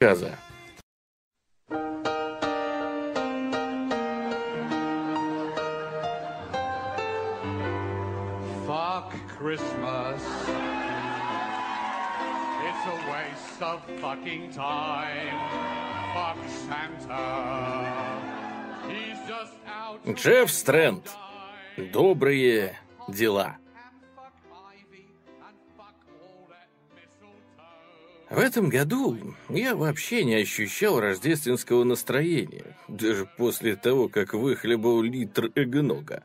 рассказа. Fuck Christmas. It's a waste of fucking time. Fuck Santa. He's just out. to Джефф Стрэнд. Добрые дела. В этом году я вообще не ощущал рождественского настроения, даже после того, как выхлебал литр эгнога.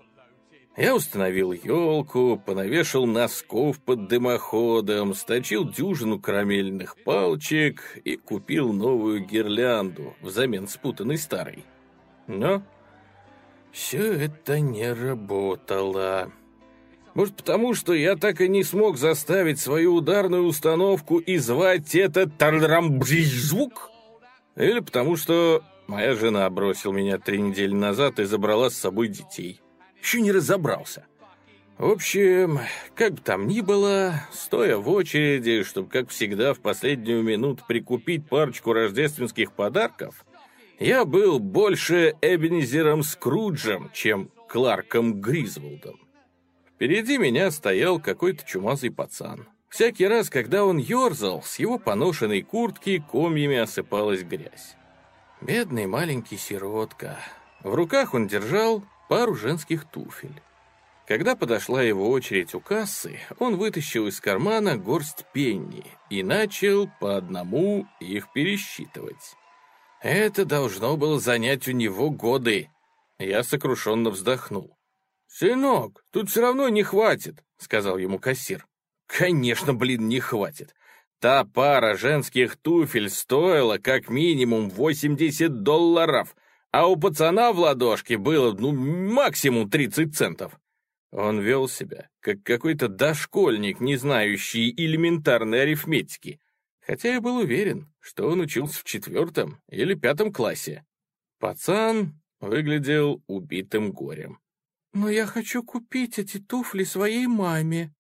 Я установил елку, понавешал носков под дымоходом, сточил дюжину карамельных палочек и купил новую гирлянду взамен спутанной старой. Но все это не работало. Может, потому что я так и не смог заставить свою ударную установку и звать это звук? Или потому что моя жена бросила меня три недели назад и забрала с собой детей. Еще не разобрался. В общем, как бы там ни было, стоя в очереди, чтобы, как всегда, в последнюю минуту прикупить парочку рождественских подарков, я был больше Эбенезером Скруджем, чем Кларком Гризволдом. Впереди меня стоял какой-то чумазый пацан. Всякий раз, когда он ерзал, с его поношенной куртки комьями осыпалась грязь. Бедный маленький сиротка. В руках он держал пару женских туфель. Когда подошла его очередь у кассы, он вытащил из кармана горсть пенни и начал по одному их пересчитывать. Это должно было занять у него годы. Я сокрушенно вздохнул. «Сынок, тут все равно не хватит», — сказал ему кассир. «Конечно, блин, не хватит. Та пара женских туфель стоила как минимум 80 долларов, а у пацана в ладошке было, ну, максимум 30 центов». Он вел себя, как какой-то дошкольник, не знающий элементарной арифметики, хотя я был уверен, что он учился в четвертом или пятом классе. Пацан выглядел убитым горем. «Но я хочу купить эти туфли своей маме».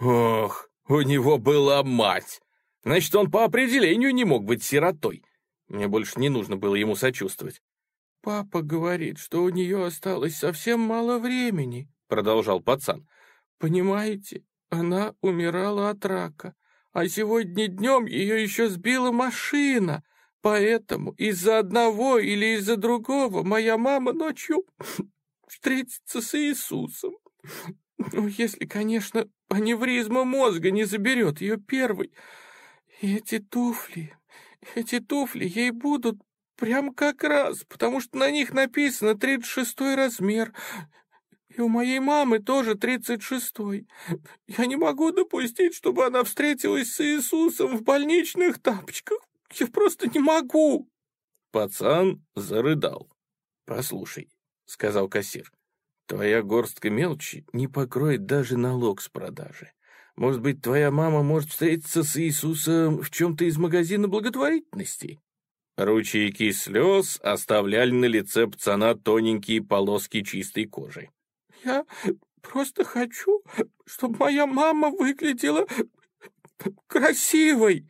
«Ох, у него была мать! Значит, он по определению не мог быть сиротой. Мне больше не нужно было ему сочувствовать». «Папа говорит, что у нее осталось совсем мало времени», — продолжал пацан. «Понимаете, она умирала от рака, а сегодня днем ее еще сбила машина, поэтому из-за одного или из-за другого моя мама ночью встретиться с Иисусом. Ну, если, конечно, аневризма мозга не заберет ее первой. И эти туфли, эти туфли ей будут прям как раз, потому что на них написано 36-й размер. И у моей мамы тоже 36-й. Я не могу допустить, чтобы она встретилась с Иисусом в больничных тапочках. Я просто не могу. Пацан зарыдал. «Послушай», — сказал кассир, — «твоя горстка мелочи не покроет даже налог с продажи. Может быть, твоя мама может встретиться с Иисусом в чем-то из магазина благотворительности?» Ручейки слез оставляли на лице пацана тоненькие полоски чистой кожи. «Я просто хочу, чтобы моя мама выглядела красивой!»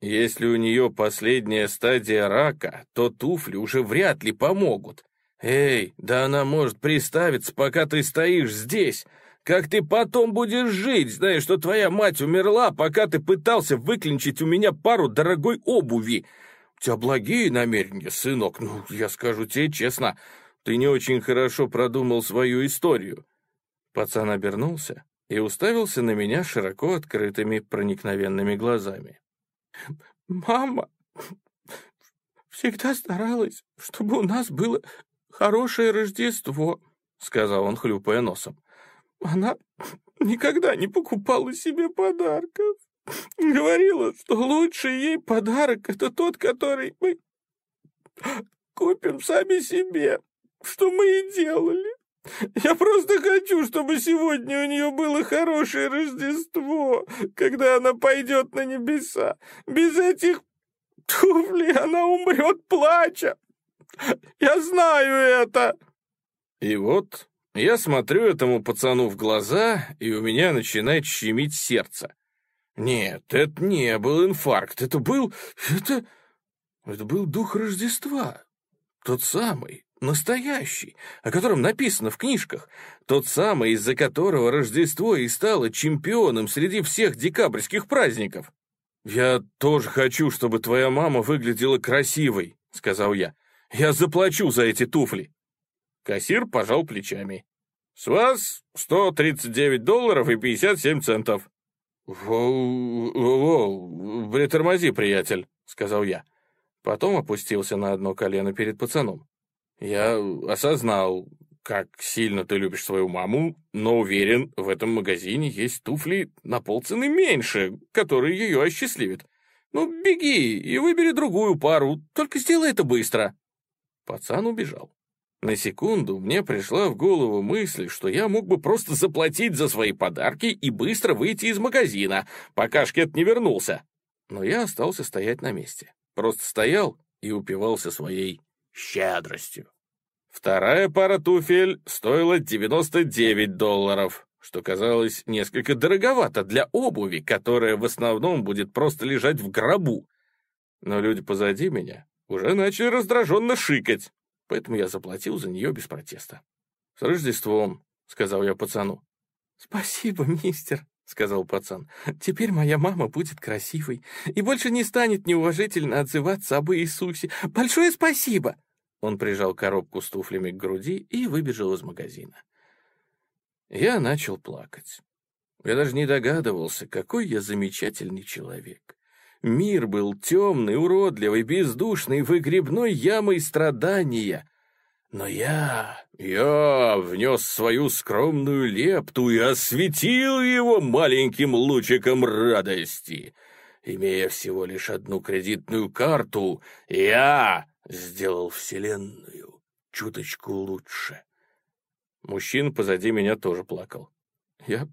Если у нее последняя стадия рака, то туфли уже вряд ли помогут. Эй, да она может приставиться, пока ты стоишь здесь. Как ты потом будешь жить, зная, что твоя мать умерла, пока ты пытался выклинчить у меня пару дорогой обуви? У тебя благие намерения, сынок, ну, я скажу тебе честно, ты не очень хорошо продумал свою историю. Пацан обернулся и уставился на меня широко открытыми проникновенными глазами. Мама всегда старалась, чтобы у нас было хорошее Рождество, сказал он, хлюпая носом. Она никогда не покупала себе подарков. Говорила, что лучший ей подарок — это тот, который мы купим сами себе, что мы и делали. Я просто хочу, чтобы сегодня у нее было хорошее Рождество, когда она пойдет на небеса. Без этих туфлей она умрет плача. Я знаю это. И вот я смотрю этому пацану в глаза, и у меня начинает щемить сердце. Нет, это не был инфаркт, это был... это... это был дух Рождества. Тот самый, настоящий, о котором написано в книжках. Тот самый, из-за которого Рождество и стало чемпионом среди всех декабрьских праздников. «Я тоже хочу, чтобы твоя мама выглядела красивой», — сказал я. «Я заплачу за эти туфли». Кассир пожал плечами. «С вас 139 долларов и 57 центов». «Воу-воу, притормози, приятель», — сказал я. Потом опустился на одно колено перед пацаном. «Я осознал, как сильно ты любишь свою маму, но уверен, в этом магазине есть туфли на полцены меньше, которые ее осчастливят. Ну, беги и выбери другую пару, только сделай это быстро». Пацан убежал. На секунду мне пришла в голову мысль, что я мог бы просто заплатить за свои подарки и быстро выйти из магазина, пока Шкет не вернулся. Но я остался стоять на месте. Просто стоял и упивался своей щедростью. Вторая пара туфель стоила 99 долларов, что казалось несколько дороговато для обуви, которая в основном будет просто лежать в гробу. Но люди позади меня уже начали раздраженно шикать, поэтому я заплатил за нее без протеста. «С Рождеством», — сказал я пацану. «Спасибо, мистер», — сказал пацан. «Теперь моя мама будет красивой и больше не станет неуважительно отзываться об Иисусе. Большое спасибо!» Он прижал коробку с туфлями к груди и выбежал из магазина. Я начал плакать. Я даже не догадывался, какой я замечательный человек. Мир был темный, уродливый, бездушный, выгребной ямой страдания. Но я, я внес свою скромную лепту и осветил его маленьким лучиком радости. Имея всего лишь одну кредитную карту, я сделал Вселенную чуточку лучше. Мужчина позади меня тоже плакал. «Я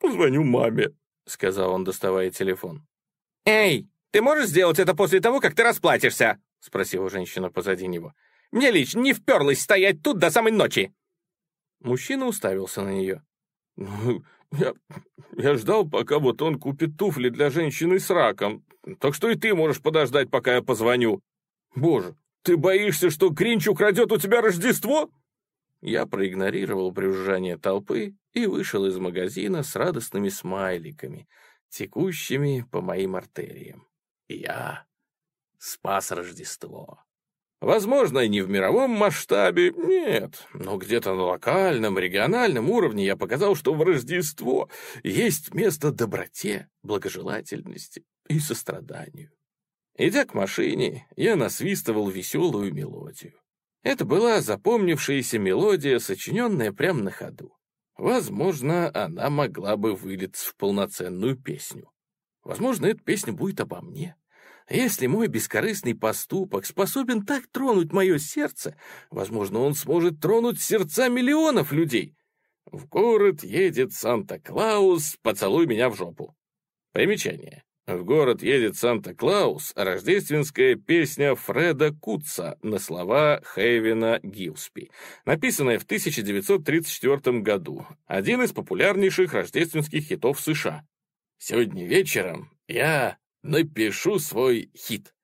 позвоню маме», — сказал он, доставая телефон. «Эй, ты можешь сделать это после того, как ты расплатишься?» — спросила женщина позади него. «Мне лично не вперлась стоять тут до самой ночи!» Мужчина уставился на нее. «Ну, я, я ждал, пока вот он купит туфли для женщины с раком, так что и ты можешь подождать, пока я позвоню». «Боже, ты боишься, что Гринч украдет у тебя Рождество?» Я проигнорировал брюзжание толпы и вышел из магазина с радостными смайликами, текущими по моим артериям. Я спас Рождество. Возможно, не в мировом масштабе, нет, но где-то на локальном, региональном уровне я показал, что в Рождество есть место доброте, благожелательности и состраданию. Идя к машине, я насвистывал веселую мелодию. Это была запомнившаяся мелодия, сочиненная прямо на ходу. Возможно, она могла бы вылиться в полноценную песню. Возможно, эта песня будет обо мне. Если мой бескорыстный поступок способен так тронуть мое сердце, возможно, он сможет тронуть сердца миллионов людей. В город едет Санта-Клаус, поцелуй меня в жопу. Примечание. В город едет Санта-Клаус, рождественская песня Фреда Кутца на слова Хейвена Гилспи, написанная в 1934 году, один из популярнейших рождественских хитов США. Сегодня вечером я напишу свой хит.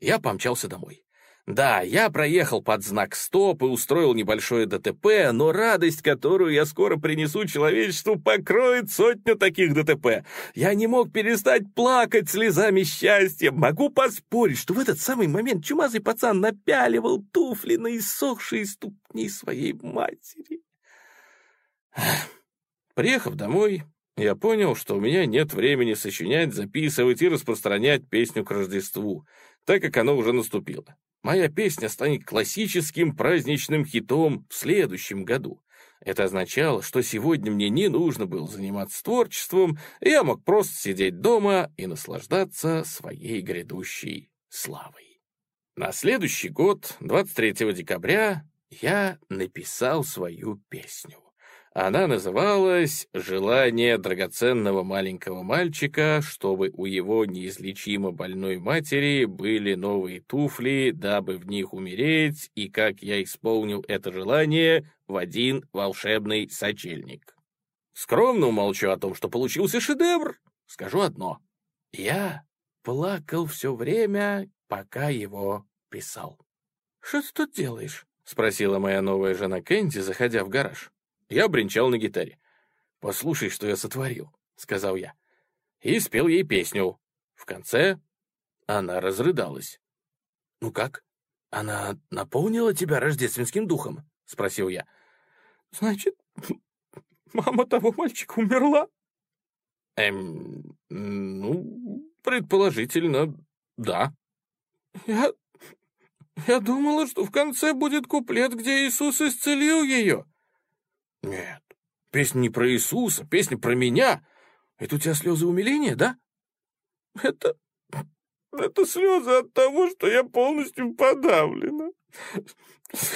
Я помчался домой. Да, я проехал под знак «Стоп» и устроил небольшое ДТП, но радость, которую я скоро принесу человечеству, покроет сотню таких ДТП. Я не мог перестать плакать слезами счастья. Могу поспорить, что в этот самый момент чумазый пацан напяливал туфли на иссохшие ступни своей матери. Приехав домой, я понял, что у меня нет времени сочинять, записывать и распространять песню к Рождеству, так как оно уже наступило. Моя песня станет классическим праздничным хитом в следующем году. Это означало, что сегодня мне не нужно было заниматься творчеством, я мог просто сидеть дома и наслаждаться своей грядущей славой. На следующий год, 23 декабря, я написал свою песню. Она называлась «Желание драгоценного маленького мальчика, чтобы у его неизлечимо больной матери были новые туфли, дабы в них умереть, и как я исполнил это желание в один волшебный сочельник». Скромно умолчу о том, что получился шедевр. скажу одно. Я плакал все время, пока его писал. «Что ты тут делаешь?» — спросила моя новая жена Кэнди, заходя в гараж. Я бренчал на гитаре. «Послушай, что я сотворил», — сказал я. И спел ей песню. В конце она разрыдалась. «Ну как? Она наполнила тебя рождественским духом?» — спросил я. «Значит, мама того мальчика умерла?» «Эм, ну, предположительно, да». «Я... я думала, что в конце будет куплет, где Иисус исцелил ее». «Нет, песня не про Иисуса, песня про меня. Это у тебя слезы умиления, да?» «Это... это слезы от того, что я полностью подавлена.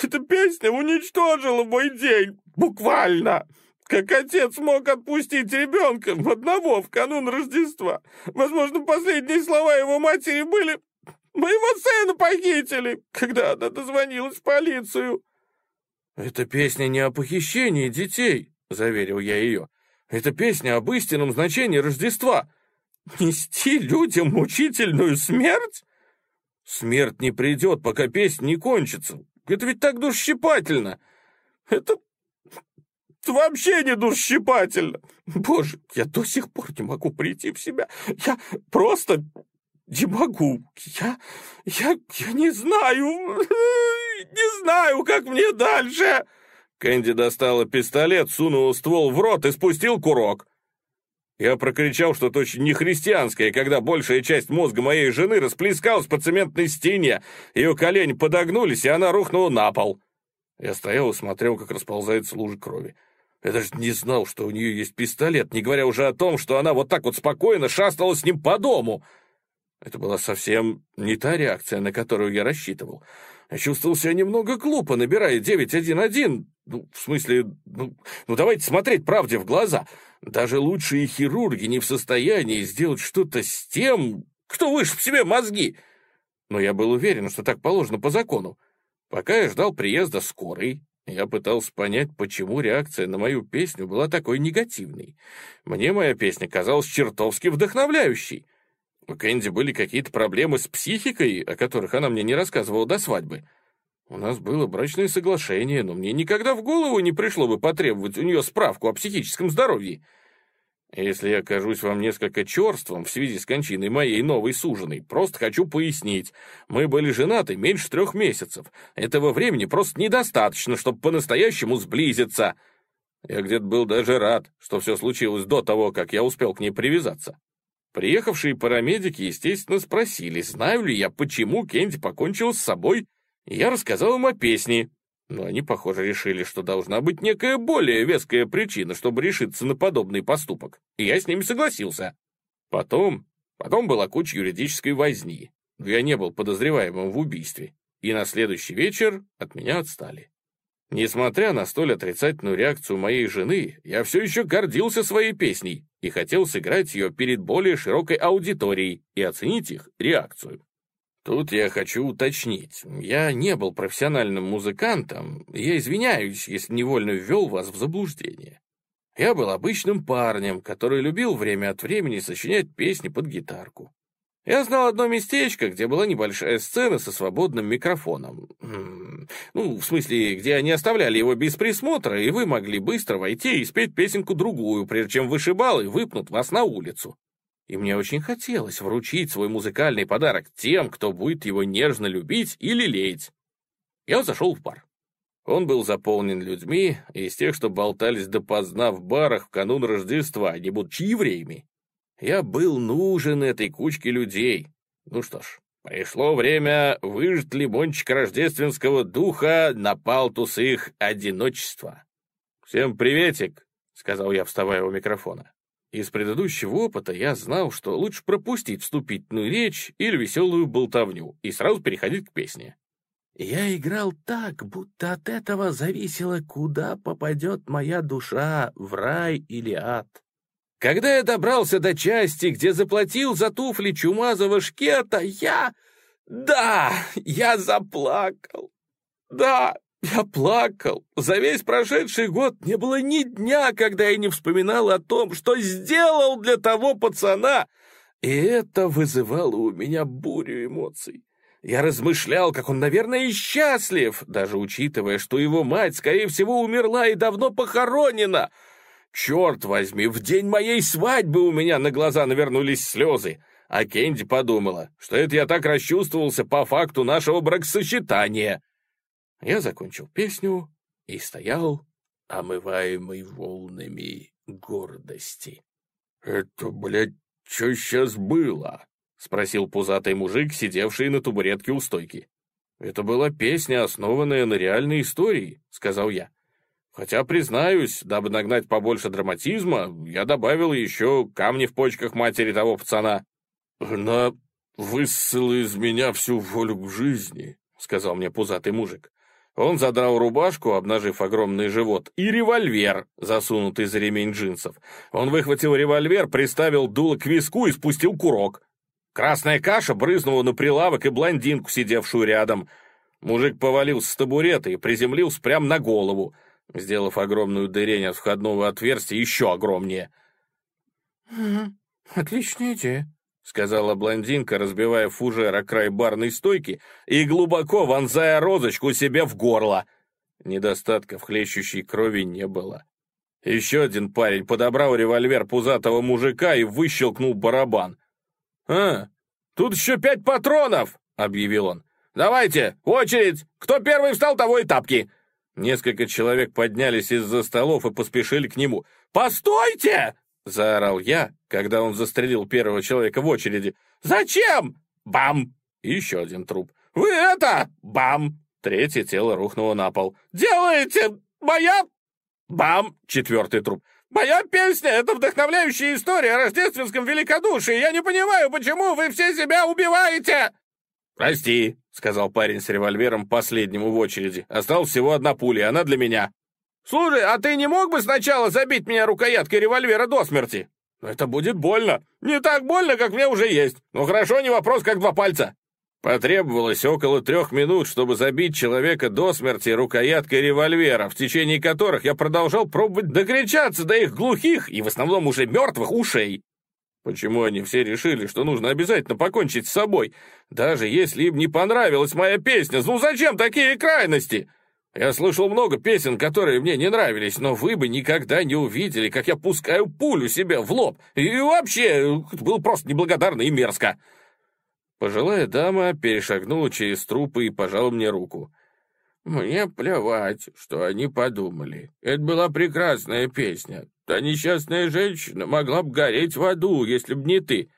Эта песня уничтожила мой день, буквально!» Как отец мог отпустить ребенка одного в канун Рождества? Возможно, последние слова его матери были «Моего сына похитили», когда она дозвонилась в полицию. «Это песня не о похищении детей», — заверил я ее. «Это песня об истинном значении Рождества. Нести людям мучительную смерть?» «Смерть не придет, пока песня не кончится. Это ведь так душщипательно». «Это вообще не душщипательно. Боже, я до сих пор не могу прийти в себя. Я просто не могу. Я... я... я не знаю... не знаю, как мне дальше...» Кэнди достала пистолет, сунула ствол в рот и спустил курок. Я прокричал что-то очень нехристианское, когда большая часть мозга моей жены расплескалась по цементной стене, ее колени подогнулись, и она рухнула на пол. Я стоял и смотрел, как расползается лужа крови. Я даже не знал, что у нее есть пистолет, не говоря уже о том, что она вот так вот спокойно шастала с ним по дому. Это была совсем не та реакция, на которую я рассчитывал. Я чувствовал себя немного глупо, набирая 911. Ну, в смысле, ну, ну давайте смотреть правде в глаза. Даже лучшие хирурги не в состоянии сделать что-то с тем, кто вышиб себе мозги. Но я был уверен, что так положено по закону. Пока я ждал приезда скорой, я пытался понять, почему реакция на мою песню была такой негативной. Мне моя песня казалась чертовски вдохновляющей. У Кэнди были какие-то проблемы с психикой, о которых она мне не рассказывала до свадьбы. У нас было брачное соглашение, но мне никогда в голову не пришло бы потребовать у нее справку о психическом здоровье. Если я окажусь вам несколько черством в связи с кончиной моей новой суженой, просто хочу пояснить. Мы были женаты меньше трех месяцев. Этого времени просто недостаточно, чтобы по-настоящему сблизиться. Я где-то был даже рад, что все случилось до того, как я успел к ней привязаться. Приехавшие парамедики, естественно, спросили, знаю ли я, почему Кенди покончил с собой, я рассказал им о песне, но они, похоже, решили, что должна быть некая более веская причина, чтобы решиться на подобный поступок. И я с ними согласился. Потом, потом была куча юридической возни. Но я не был подозреваемым в убийстве. И на следующий вечер от меня отстали. Несмотря на столь отрицательную реакцию моей жены, я все еще гордился своей песней и хотел сыграть ее перед более широкой аудиторией и оценить их реакцию. Тут я хочу уточнить. Я не был профессиональным музыкантом, я извиняюсь, если невольно ввел вас в заблуждение. Я был обычным парнем, который любил время от времени сочинять песни под гитарку. Я знал одно местечко, где была небольшая сцена со свободным микрофоном. Ну, в смысле, где они оставляли его без присмотра, и вы могли быстро войти и спеть песенку другую, прежде чем вышибал и выпнут вас на улицу и мне очень хотелось вручить свой музыкальный подарок тем, кто будет его нежно любить или лелеять. Я зашел в бар. Он был заполнен людьми из тех, что болтались допоздна в барах в канун Рождества, не будучи евреями. Я был нужен этой кучке людей. Ну что ж, пришло время выжать лимончик рождественского духа на палтус их одиночества. «Всем приветик», — сказал я, вставая у микрофона. Из предыдущего опыта я знал, что лучше пропустить вступительную речь или веселую болтовню и сразу переходить к песне. Я играл так, будто от этого зависело, куда попадет моя душа, в рай или ад. Когда я добрался до части, где заплатил за туфли чумазого шкета, я... Да, я заплакал. Да, Я плакал. За весь прошедший год не было ни дня, когда я не вспоминал о том, что сделал для того пацана. И это вызывало у меня бурю эмоций. Я размышлял, как он, наверное, и счастлив, даже учитывая, что его мать, скорее всего, умерла и давно похоронена. Черт возьми, в день моей свадьбы у меня на глаза навернулись слезы. А Кенди подумала, что это я так расчувствовался по факту нашего бракосочетания. Я закончил песню и стоял, омываемый волнами гордости. «Это, блядь, что сейчас было?» — спросил пузатый мужик, сидевший на табуретке у стойки. «Это была песня, основанная на реальной истории», — сказал я. Хотя, признаюсь, дабы нагнать побольше драматизма, я добавил еще камни в почках матери того пацана. «Она высыла из меня всю волю к жизни», — сказал мне пузатый мужик. Он задрал рубашку, обнажив огромный живот, и револьвер, засунутый за ремень джинсов. Он выхватил револьвер, приставил дуло к виску и спустил курок. Красная каша брызнула на прилавок и блондинку, сидевшую рядом. Мужик повалился с табурета и приземлился прямо на голову, сделав огромную дырень от входного отверстия еще огромнее. «Отличная идея», — сказала блондинка, разбивая фужер о край барной стойки и глубоко вонзая розочку себе в горло. Недостатка в хлещущей крови не было. Еще один парень подобрал револьвер пузатого мужика и выщелкнул барабан. «А, тут еще пять патронов!» — объявил он. «Давайте, очередь! Кто первый встал, того и тапки!» Несколько человек поднялись из-за столов и поспешили к нему. «Постойте!» — заорал я, когда он застрелил первого человека в очереди. «Зачем?» «Бам!» Еще один труп. «Вы это?» «Бам!» Третье тело рухнуло на пол. «Делаете? Моя?» «Бам!» Четвертый труп. «Моя песня — это вдохновляющая история о рождественском великодушии. Я не понимаю, почему вы все себя убиваете!» «Прости», — сказал парень с револьвером последнему в очереди. «Осталась всего одна пуля, она для меня». «Слушай, а ты не мог бы сначала забить меня рукояткой револьвера до смерти?» «Это будет больно. Не так больно, как мне уже есть. Но хорошо, не вопрос, как два пальца». Потребовалось около трех минут, чтобы забить человека до смерти рукояткой револьвера, в течение которых я продолжал пробовать докричаться до их глухих и в основном уже мертвых ушей. Почему они все решили, что нужно обязательно покончить с собой? Даже если им не понравилась моя песня, ну зачем такие крайности? Я слышал много песен, которые мне не нравились, но вы бы никогда не увидели, как я пускаю пулю себе в лоб. И вообще, было просто неблагодарно и мерзко. Пожилая дама перешагнула через трупы и пожала мне руку. «Мне плевать, что они подумали. Это была прекрасная песня. Та несчастная женщина могла бы гореть в аду, если б не ты.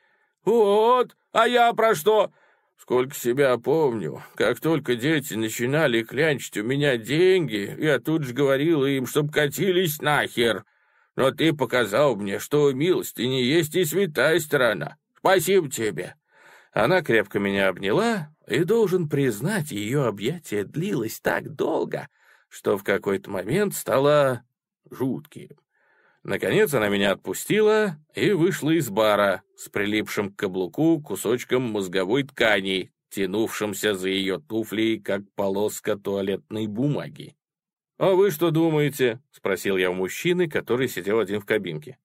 Вот, а я про что? Сколько себя помню, как только дети начинали клянчить у меня деньги, я тут же говорил им, чтоб катились нахер. Но ты показал мне, что милости не есть и святая сторона. Спасибо тебе. Она крепко меня обняла, и, должен признать, ее объятие длилось так долго, что в какой-то момент стало жутким. Наконец она меня отпустила и вышла из бара с прилипшим к каблуку кусочком мозговой ткани, тянувшимся за ее туфлей, как полоска туалетной бумаги. «А вы что думаете?» — спросил я у мужчины, который сидел один в кабинке.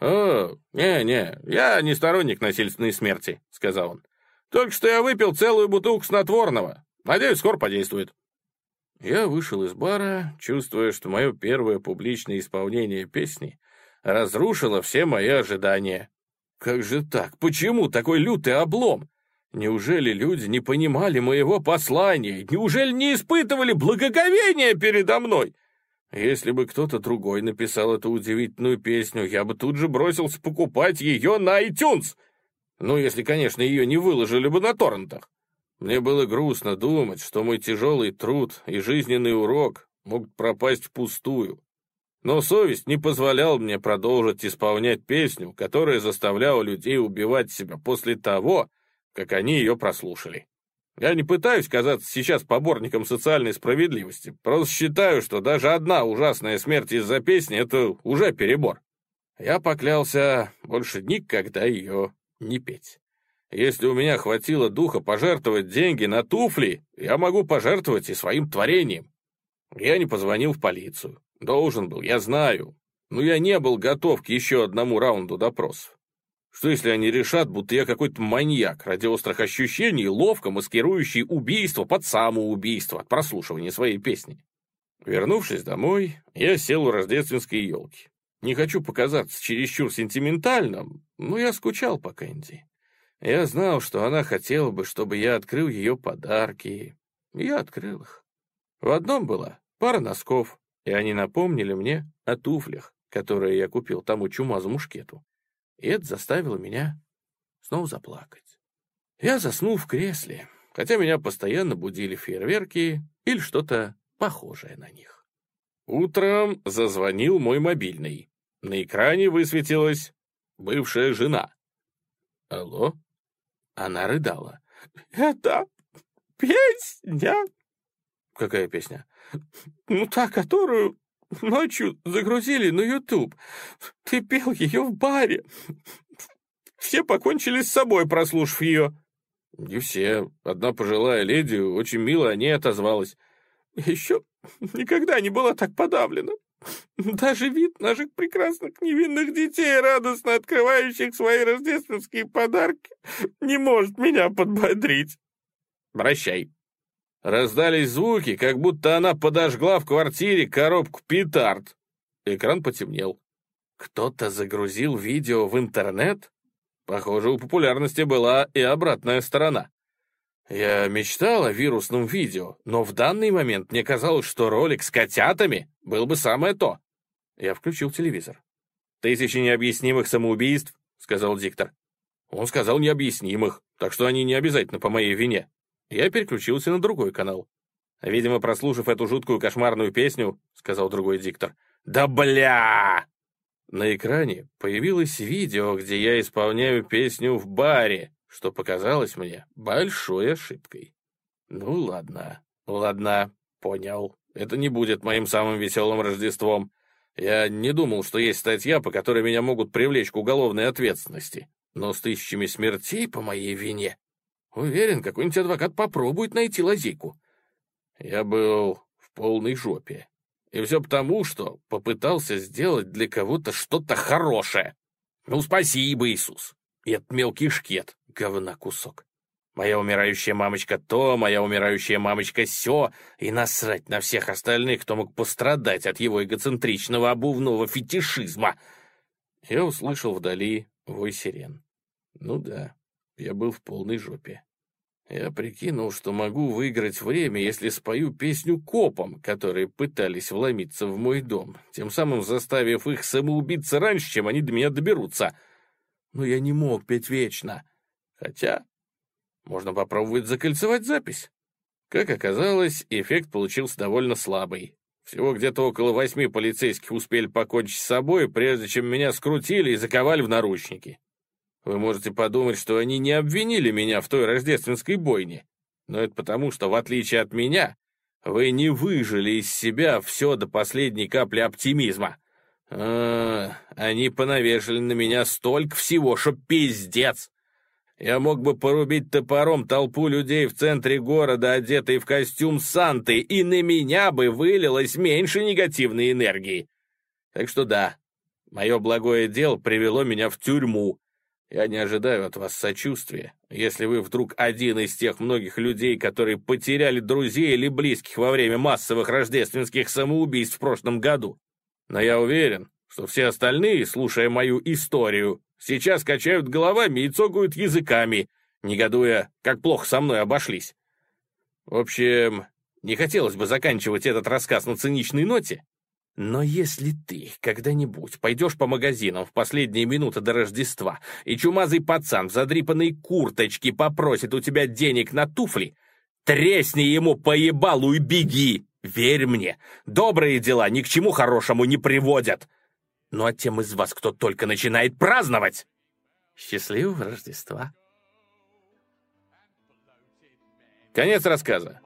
«О, не-не, я не сторонник насильственной смерти», — сказал он. «Только что я выпил целую бутылку снотворного. Надеюсь, скоро подействует». Я вышел из бара, чувствуя, что мое первое публичное исполнение песни разрушило все мои ожидания. Как же так? Почему такой лютый облом? Неужели люди не понимали моего послания? Неужели не испытывали благоговения передо мной? Если бы кто-то другой написал эту удивительную песню, я бы тут же бросился покупать ее на iTunes. Ну, если, конечно, ее не выложили бы на торрентах. Мне было грустно думать, что мой тяжелый труд и жизненный урок могут пропасть впустую. Но совесть не позволяла мне продолжить исполнять песню, которая заставляла людей убивать себя после того, как они ее прослушали. Я не пытаюсь казаться сейчас поборником социальной справедливости, просто считаю, что даже одна ужасная смерть из-за песни — это уже перебор. Я поклялся больше никогда ее не петь. Если у меня хватило духа пожертвовать деньги на туфли, я могу пожертвовать и своим творением. Я не позвонил в полицию. Должен был, я знаю. Но я не был готов к еще одному раунду допросов. Что если они решат, будто я какой-то маньяк ради острых ощущений, ловко маскирующий убийство под самоубийство от прослушивания своей песни? Вернувшись домой, я сел у рождественской елки. Не хочу показаться чересчур сентиментальным, но я скучал по Кэнди. Я знал, что она хотела бы, чтобы я открыл ее подарки. я открыл их. В одном была пара носков, и они напомнили мне о туфлях, которые я купил тому чумазу мушкету. И это заставило меня снова заплакать. Я заснул в кресле, хотя меня постоянно будили фейерверки или что-то похожее на них. Утром зазвонил мой мобильный. На экране высветилась бывшая жена. «Алло?» Она рыдала. «Это песня?» «Какая песня?» «Ну, та, которую ночью загрузили на Ютуб. Ты пел ее в баре. Все покончили с собой, прослушав ее». «Не все. Одна пожилая леди очень мило о ней отозвалась». «Еще никогда не была так подавлена. Даже вид наших прекрасных невинных детей, радостно открывающих свои рождественские подарки, не может меня подбодрить. Прощай. Раздались звуки, как будто она подожгла в квартире коробку петард. Экран потемнел. Кто-то загрузил видео в интернет? Похоже, у популярности была и обратная сторона. Я мечтал о вирусном видео, но в данный момент мне казалось, что ролик с котятами был бы самое то. Я включил телевизор. «Тысячи необъяснимых самоубийств», — сказал диктор. Он сказал необъяснимых, так что они не обязательно по моей вине. Я переключился на другой канал. Видимо, прослушав эту жуткую кошмарную песню, — сказал другой диктор. «Да бля!» На экране появилось видео, где я исполняю песню в баре, что показалось мне большой ошибкой. Ну ладно, ладно, понял. Это не будет моим самым веселым Рождеством. Я не думал, что есть статья, по которой меня могут привлечь к уголовной ответственности. Но с тысячами смертей по моей вине. Уверен, какой-нибудь адвокат попробует найти лазейку. Я был в полной жопе. И все потому, что попытался сделать для кого-то что-то хорошее. Ну, спасибо, Иисус. И этот мелкий шкет говна кусок. Моя умирающая мамочка то, моя умирающая мамочка сё, и насрать на всех остальных, кто мог пострадать от его эгоцентричного обувного фетишизма. Я услышал вдали вой сирен. Ну да, я был в полной жопе. Я прикинул, что могу выиграть время, если спою песню копам, которые пытались вломиться в мой дом, тем самым заставив их самоубиться раньше, чем они до меня доберутся. Но я не мог петь вечно. Хотя можно попробовать закольцевать запись. Как оказалось, эффект получился довольно слабый. Всего где-то около восьми полицейских успели покончить с собой, прежде чем меня скрутили и заковали в наручники. Вы можете подумать, что они не обвинили меня в той рождественской бойне. Но это потому, что, в отличие от меня, вы не выжили из себя все до последней капли оптимизма. А, они понавешали на меня столько всего, что пиздец. Я мог бы порубить топором толпу людей в центре города, одетой в костюм Санты, и на меня бы вылилось меньше негативной энергии. Так что да, мое благое дело привело меня в тюрьму. Я не ожидаю от вас сочувствия, если вы вдруг один из тех многих людей, которые потеряли друзей или близких во время массовых рождественских самоубийств в прошлом году. Но я уверен, что все остальные, слушая мою историю, Сейчас качают головами и цокают языками, негодуя, как плохо со мной обошлись. В общем, не хотелось бы заканчивать этот рассказ на циничной ноте, но если ты когда-нибудь пойдешь по магазинам в последние минуты до Рождества, и чумазый пацан в задрипанной курточке попросит у тебя денег на туфли, тресни ему по ебалу и беги! Верь мне, добрые дела ни к чему хорошему не приводят. Ну а тем из вас, кто только начинает праздновать, счастливого Рождества. Конец рассказа.